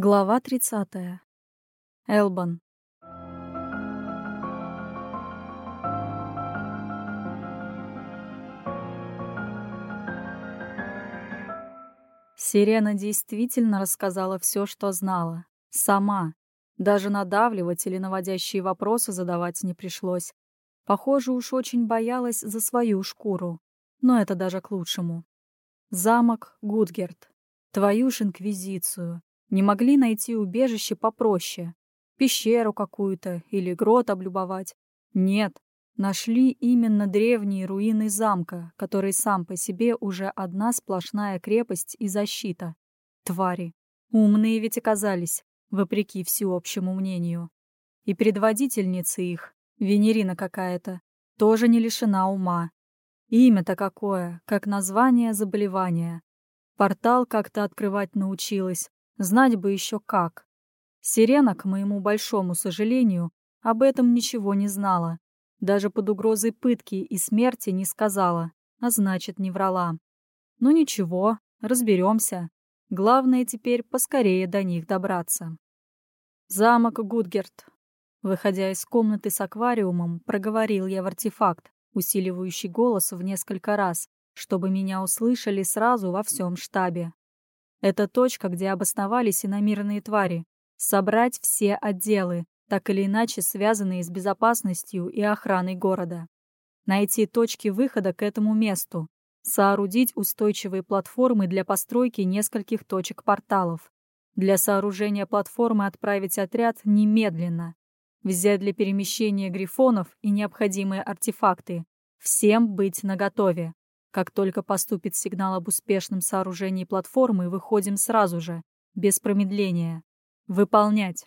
Глава 30. Элбан. Сирена действительно рассказала все, что знала. Сама. Даже надавливать или наводящие вопросы задавать не пришлось. Похоже, уж очень боялась за свою шкуру. Но это даже к лучшему. Замок Гудгерт. Твою ж инквизицию. Не могли найти убежище попроще. Пещеру какую-то или грот облюбовать. Нет, нашли именно древние руины замка, который сам по себе уже одна сплошная крепость и защита. Твари. Умные ведь оказались, вопреки всеобщему мнению. И предводительница их, Венерина какая-то, тоже не лишена ума. Имя-то какое, как название заболевания. Портал как-то открывать научилась, Знать бы еще как. Сирена, к моему большому сожалению, об этом ничего не знала. Даже под угрозой пытки и смерти не сказала, а значит, не врала. Ну ничего, разберемся. Главное теперь поскорее до них добраться. Замок Гудгерт. Выходя из комнаты с аквариумом, проговорил я в артефакт, усиливающий голос в несколько раз, чтобы меня услышали сразу во всем штабе. Это точка, где обосновались иномирные твари. Собрать все отделы, так или иначе связанные с безопасностью и охраной города. Найти точки выхода к этому месту. Соорудить устойчивые платформы для постройки нескольких точек порталов. Для сооружения платформы отправить отряд немедленно. Взять для перемещения грифонов и необходимые артефакты. Всем быть наготове. Как только поступит сигнал об успешном сооружении платформы, выходим сразу же, без промедления. Выполнять.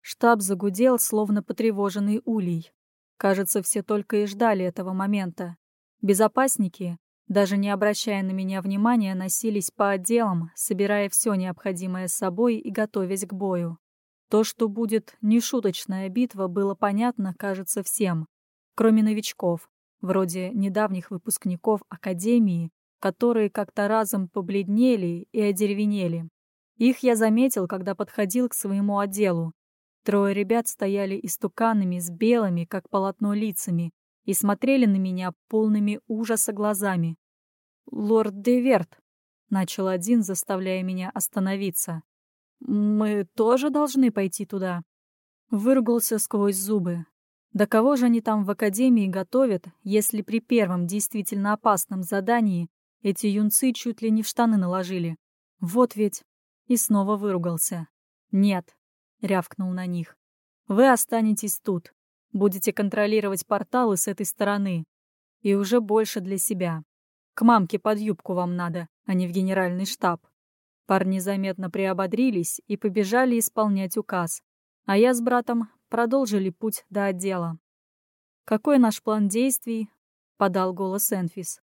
Штаб загудел, словно потревоженный улей. Кажется, все только и ждали этого момента. Безопасники, даже не обращая на меня внимания, носились по отделам, собирая все необходимое с собой и готовясь к бою. То, что будет нешуточная битва, было понятно, кажется, всем, кроме новичков, вроде недавних выпускников Академии, которые как-то разом побледнели и одеревенели. Их я заметил, когда подходил к своему отделу. Трое ребят стояли истуканами с белыми, как полотно, лицами и смотрели на меня полными ужаса глазами. «Лорд Деверт», — начал один, заставляя меня остановиться. «Мы тоже должны пойти туда?» Выругался сквозь зубы. Да кого же они там в академии готовят, если при первом действительно опасном задании эти юнцы чуть ли не в штаны наложили? Вот ведь. И снова выругался. Нет, рявкнул на них. Вы останетесь тут. Будете контролировать порталы с этой стороны. И уже больше для себя. К мамке под юбку вам надо, а не в генеральный штаб. Парни заметно приободрились и побежали исполнять указ. А я с братом продолжили путь до отдела. «Какой наш план действий?» — подал голос Энфис.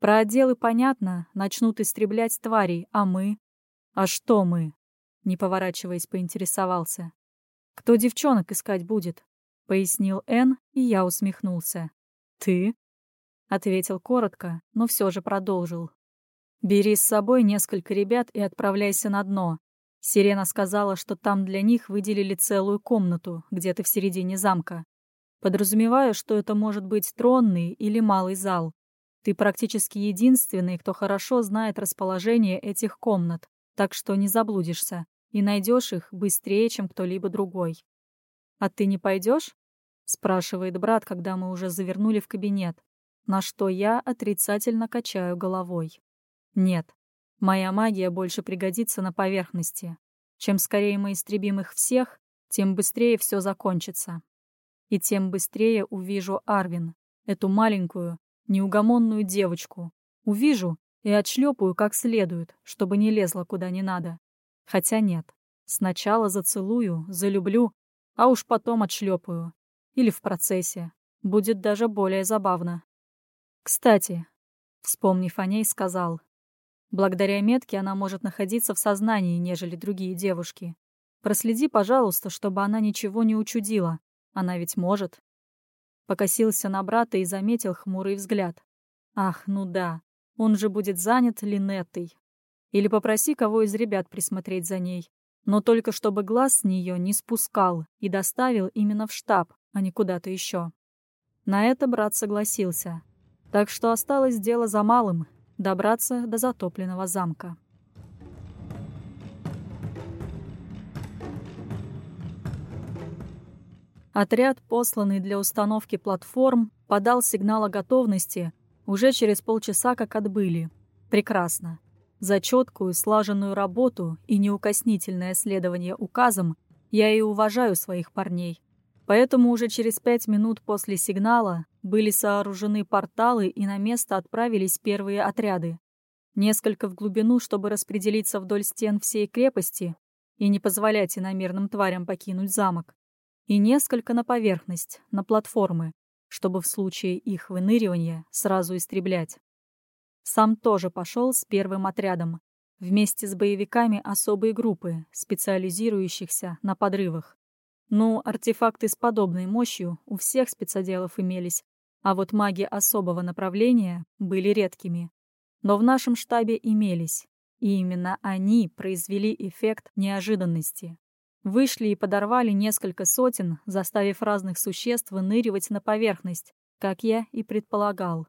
«Про отделы понятно, начнут истреблять тварей, а мы?» «А что мы?» — не поворачиваясь, поинтересовался. «Кто девчонок искать будет?» — пояснил Эн, и я усмехнулся. «Ты?» — ответил коротко, но все же продолжил. «Бери с собой несколько ребят и отправляйся на дно. Сирена сказала, что там для них выделили целую комнату, где-то в середине замка. Подразумеваю, что это может быть тронный или малый зал. Ты практически единственный, кто хорошо знает расположение этих комнат, так что не заблудишься и найдешь их быстрее, чем кто-либо другой. «А ты не пойдешь?» — спрашивает брат, когда мы уже завернули в кабинет, на что я отрицательно качаю головой. «Нет, Моя магия больше пригодится на поверхности. Чем скорее мы истребим их всех, тем быстрее все закончится. И тем быстрее увижу Арвин, эту маленькую, неугомонную девочку. Увижу и отшлепаю как следует, чтобы не лезла куда не надо. Хотя нет. Сначала зацелую, залюблю, а уж потом отшлепаю. Или в процессе. Будет даже более забавно. Кстати, вспомнив о ней, сказал, Благодаря метке она может находиться в сознании, нежели другие девушки. Проследи, пожалуйста, чтобы она ничего не учудила. Она ведь может. Покосился на брата и заметил хмурый взгляд. Ах, ну да, он же будет занят Линеттой. Или попроси кого из ребят присмотреть за ней. но только чтобы глаз с нее не спускал и доставил именно в штаб, а не куда-то еще. На это брат согласился. Так что осталось дело за малым — добраться до затопленного замка. Отряд, посланный для установки платформ, подал сигнал о готовности уже через полчаса как отбыли. Прекрасно. За четкую, слаженную работу и неукоснительное следование указам я и уважаю своих парней. Поэтому уже через пять минут после сигнала были сооружены порталы и на место отправились первые отряды. Несколько в глубину, чтобы распределиться вдоль стен всей крепости и не позволять иномерным тварям покинуть замок. И несколько на поверхность, на платформы, чтобы в случае их выныривания сразу истреблять. Сам тоже пошел с первым отрядом, вместе с боевиками особой группы, специализирующихся на подрывах. Ну, артефакты с подобной мощью у всех спецоделов имелись, а вот маги особого направления были редкими. Но в нашем штабе имелись, и именно они произвели эффект неожиданности. Вышли и подорвали несколько сотен, заставив разных существ выныривать на поверхность, как я и предполагал.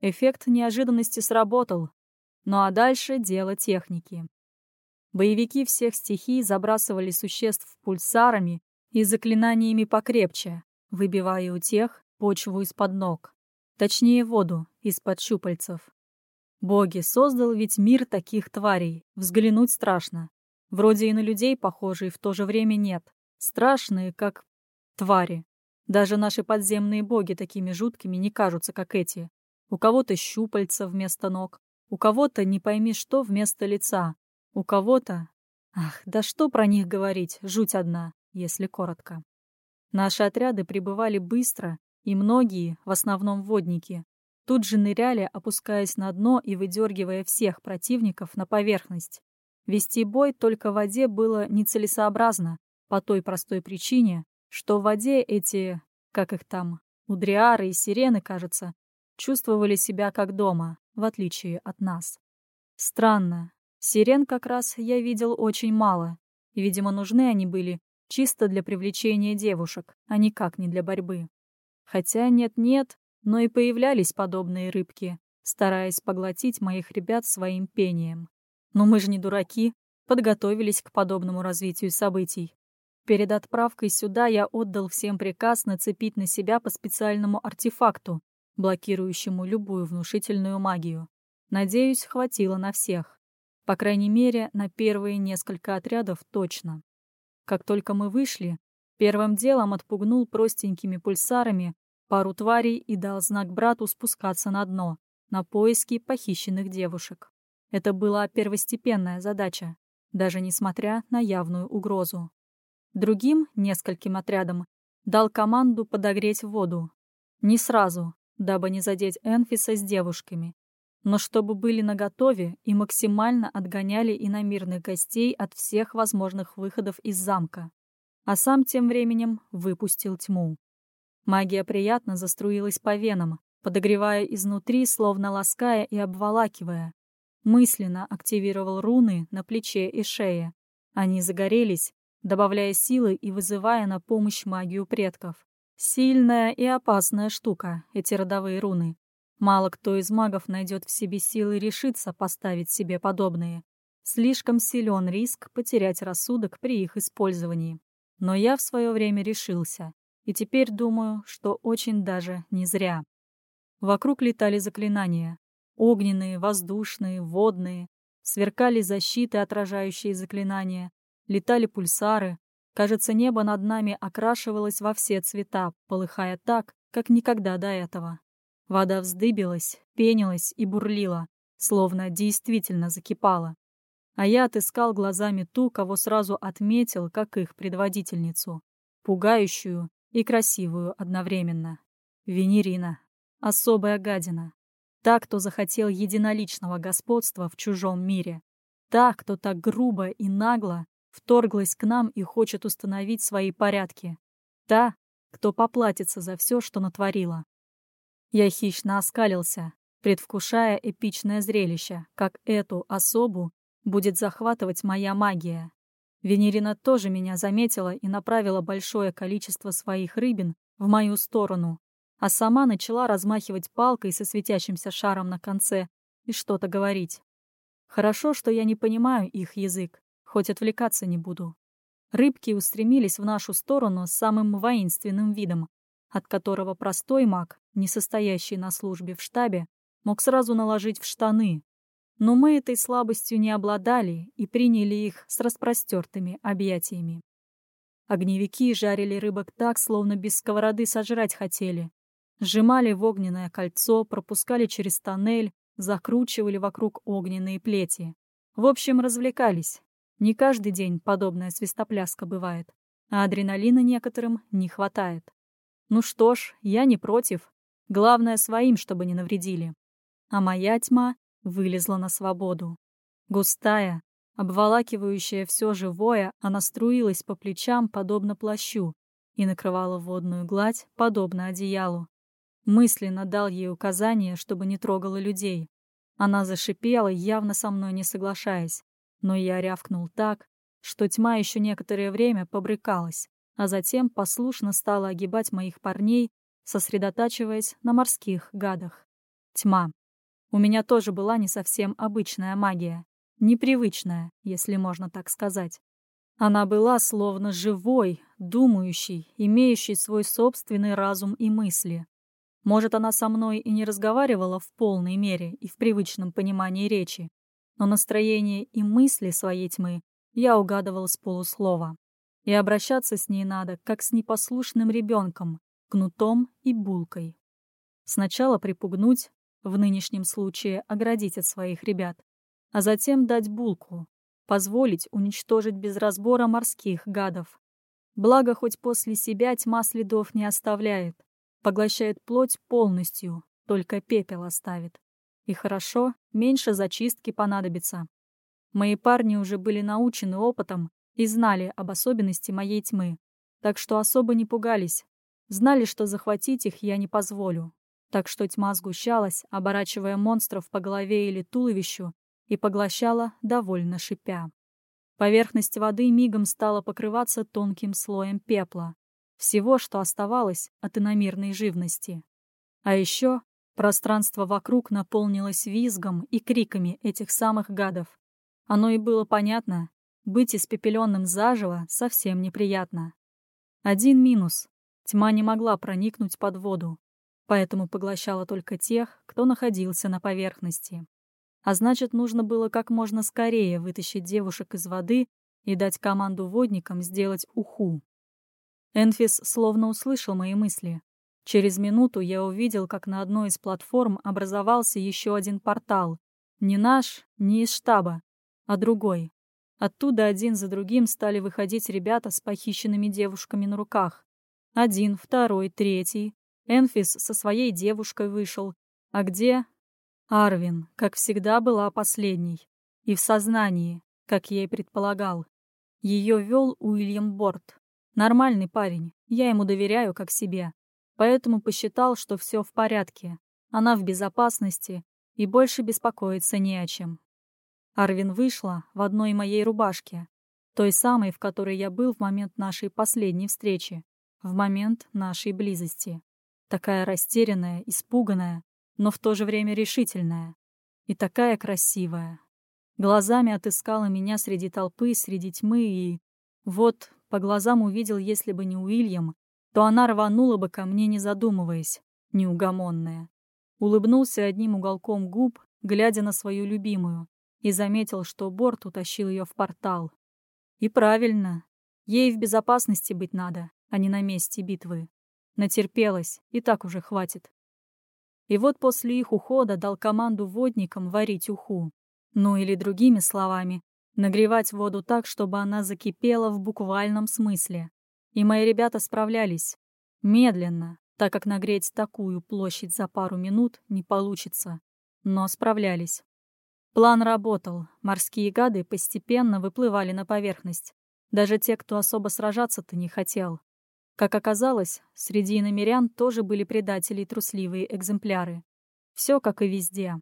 Эффект неожиданности сработал. Ну а дальше дело техники. Боевики всех стихий забрасывали существ пульсарами и заклинаниями покрепче, выбивая у тех почву из-под ног. Точнее, воду из-под щупальцев. Боги, создал ведь мир таких тварей. Взглянуть страшно. Вроде и на людей похожие, в то же время нет. Страшные, как твари. Даже наши подземные боги такими жуткими не кажутся, как эти. У кого-то щупальца вместо ног, у кого-то не пойми что вместо лица, у кого-то... Ах, да что про них говорить, жуть одна, если коротко. Наши отряды прибывали быстро, и многие, в основном водники, тут же ныряли, опускаясь на дно и выдергивая всех противников на поверхность. Вести бой только в воде было нецелесообразно, по той простой причине, что в воде эти, как их там, удриары и сирены, кажется, чувствовали себя как дома, в отличие от нас. Странно. Сирен как раз я видел очень мало, и, видимо, нужны они были чисто для привлечения девушек, а никак не для борьбы. Хотя нет-нет, но и появлялись подобные рыбки, стараясь поглотить моих ребят своим пением. Но мы же не дураки, подготовились к подобному развитию событий. Перед отправкой сюда я отдал всем приказ нацепить на себя по специальному артефакту, блокирующему любую внушительную магию. Надеюсь, хватило на всех. По крайней мере, на первые несколько отрядов точно. Как только мы вышли, первым делом отпугнул простенькими пульсарами пару тварей и дал знак брату спускаться на дно, на поиски похищенных девушек. Это была первостепенная задача, даже несмотря на явную угрозу. Другим, нескольким отрядам, дал команду подогреть воду. Не сразу, дабы не задеть Энфиса с девушками, но чтобы были наготове и максимально отгоняли иномирных гостей от всех возможных выходов из замка. А сам тем временем выпустил тьму. Магия приятно заструилась по венам, подогревая изнутри, словно лаская и обволакивая. Мысленно активировал руны на плече и шее. Они загорелись, добавляя силы и вызывая на помощь магию предков. Сильная и опасная штука, эти родовые руны. Мало кто из магов найдет в себе силы решиться поставить себе подобные. Слишком силен риск потерять рассудок при их использовании. Но я в свое время решился. И теперь думаю, что очень даже не зря. Вокруг летали заклинания. Огненные, воздушные, водные. Сверкали защиты, отражающие заклинания. Летали пульсары, Кажется, небо над нами окрашивалось во все цвета, полыхая так, как никогда до этого. Вода вздыбилась, пенилась и бурлила, словно действительно закипала. А я отыскал глазами ту, кого сразу отметил, как их предводительницу. Пугающую и красивую одновременно. Венерина. Особая гадина. Та, кто захотел единоличного господства в чужом мире. Та, кто так грубо и нагло вторглась к нам и хочет установить свои порядки. Та, кто поплатится за все, что натворила. Я хищно оскалился, предвкушая эпичное зрелище, как эту особу будет захватывать моя магия. Венерина тоже меня заметила и направила большое количество своих рыбин в мою сторону, а сама начала размахивать палкой со светящимся шаром на конце и что-то говорить. Хорошо, что я не понимаю их язык, хоть отвлекаться не буду. Рыбки устремились в нашу сторону с самым воинственным видом, от которого простой маг, не состоящий на службе в штабе, мог сразу наложить в штаны. Но мы этой слабостью не обладали и приняли их с распростертыми объятиями. Огневики жарили рыбок так, словно без сковороды сожрать хотели. Сжимали в огненное кольцо, пропускали через тоннель, закручивали вокруг огненные плети. В общем, развлекались. Не каждый день подобная свистопляска бывает, а адреналина некоторым не хватает. Ну что ж, я не против. Главное, своим, чтобы не навредили. А моя тьма вылезла на свободу. Густая, обволакивающая все живое, она струилась по плечам, подобно плащу, и накрывала водную гладь, подобно одеялу. Мысленно дал ей указание, чтобы не трогала людей. Она зашипела, явно со мной не соглашаясь, но я рявкнул так, что тьма еще некоторое время побрыкалась, а затем послушно стала огибать моих парней, сосредотачиваясь на морских гадах. Тьма. У меня тоже была не совсем обычная магия. Непривычная, если можно так сказать. Она была словно живой, думающей, имеющей свой собственный разум и мысли. Может, она со мной и не разговаривала в полной мере и в привычном понимании речи, но настроение и мысли своей тьмы я угадывал с полуслова. И обращаться с ней надо, как с непослушным ребенком, кнутом и булкой. Сначала припугнуть, в нынешнем случае оградить от своих ребят, а затем дать булку, позволить уничтожить без разбора морских гадов. Благо, хоть после себя тьма следов не оставляет, поглощает плоть полностью, только пепел оставит. И хорошо, меньше зачистки понадобится. Мои парни уже были научены опытом и знали об особенности моей тьмы, так что особо не пугались. Знали, что захватить их я не позволю. Так что тьма сгущалась, оборачивая монстров по голове или туловищу, и поглощала, довольно шипя. Поверхность воды мигом стала покрываться тонким слоем пепла. Всего, что оставалось от иномирной живности. А еще пространство вокруг наполнилось визгом и криками этих самых гадов. Оно и было понятно, быть испепеленным заживо совсем неприятно. Один минус. Тьма не могла проникнуть под воду, поэтому поглощала только тех, кто находился на поверхности. А значит, нужно было как можно скорее вытащить девушек из воды и дать команду водникам сделать уху. Энфис словно услышал мои мысли. Через минуту я увидел, как на одной из платформ образовался еще один портал. Не наш, не из штаба, а другой. Оттуда один за другим стали выходить ребята с похищенными девушками на руках. Один, второй, третий. Энфис со своей девушкой вышел. А где? Арвин, как всегда, была последней. И в сознании, как я и предполагал. Ее вел Уильям Борт. Нормальный парень, я ему доверяю как себе. Поэтому посчитал, что все в порядке. Она в безопасности, и больше беспокоиться не о чем. Арвин вышла в одной моей рубашке, той самой, в которой я был в момент нашей последней встречи, в момент нашей близости. Такая растерянная, испуганная, но в то же время решительная. И такая красивая. Глазами отыскала меня среди толпы, среди тьмы и... Вот, по глазам увидел, если бы не Уильям, то она рванула бы ко мне, не задумываясь, неугомонная. Улыбнулся одним уголком губ, глядя на свою любимую, и заметил, что Борт утащил ее в портал. И правильно. Ей в безопасности быть надо, а не на месте битвы. Натерпелась, и так уже хватит. И вот после их ухода дал команду водникам варить уху. Ну или другими словами, нагревать воду так, чтобы она закипела в буквальном смысле. И мои ребята справлялись. Медленно, так как нагреть такую площадь за пару минут не получится. Но справлялись. План работал, морские гады постепенно выплывали на поверхность. Даже те, кто особо сражаться-то не хотел. Как оказалось, среди иномерян тоже были предатели и трусливые экземпляры. Все как и везде.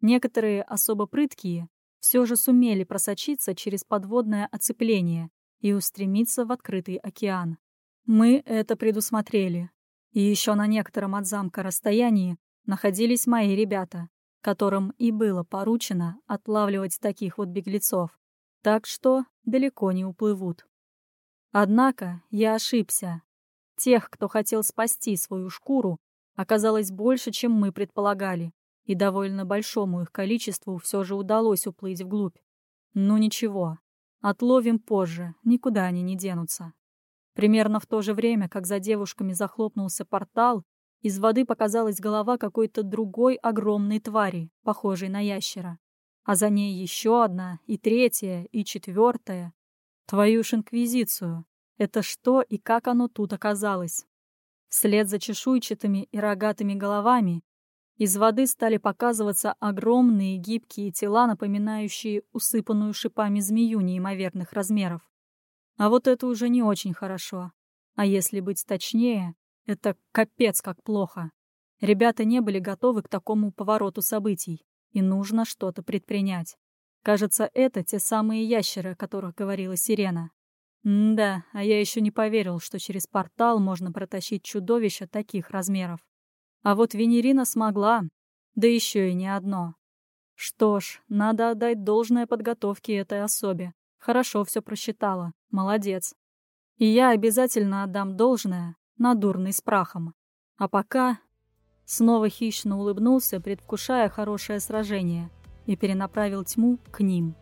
Некоторые особо прыткие, все же сумели просочиться через подводное оцепление и устремиться в открытый океан. Мы это предусмотрели. И еще на некотором от замка расстоянии находились мои ребята, которым и было поручено отлавливать таких вот беглецов, так что далеко не уплывут. Однако я ошибся. Тех, кто хотел спасти свою шкуру, оказалось больше, чем мы предполагали, и довольно большому их количеству все же удалось уплыть вглубь. Ну ничего, отловим позже, никуда они не денутся. Примерно в то же время, как за девушками захлопнулся портал, из воды показалась голова какой-то другой огромной твари, похожей на ящера. А за ней еще одна, и третья, и четвертая. Твою ж инквизицию. Это что и как оно тут оказалось? Вслед за чешуйчатыми и рогатыми головами из воды стали показываться огромные гибкие тела, напоминающие усыпанную шипами змею неимоверных размеров. А вот это уже не очень хорошо. А если быть точнее, это капец как плохо. Ребята не были готовы к такому повороту событий, и нужно что-то предпринять. Кажется, это те самые ящеры, о которых говорила Сирена. М да, а я еще не поверил, что через портал можно протащить чудовище таких размеров. А вот Венерина смогла, да еще и не одно. Что ж, надо отдать должное подготовке этой особе. Хорошо все просчитала, молодец. И я обязательно отдам должное надурный с прахом. А пока... Снова хищно улыбнулся, предвкушая хорошее сражение, и перенаправил тьму к ним.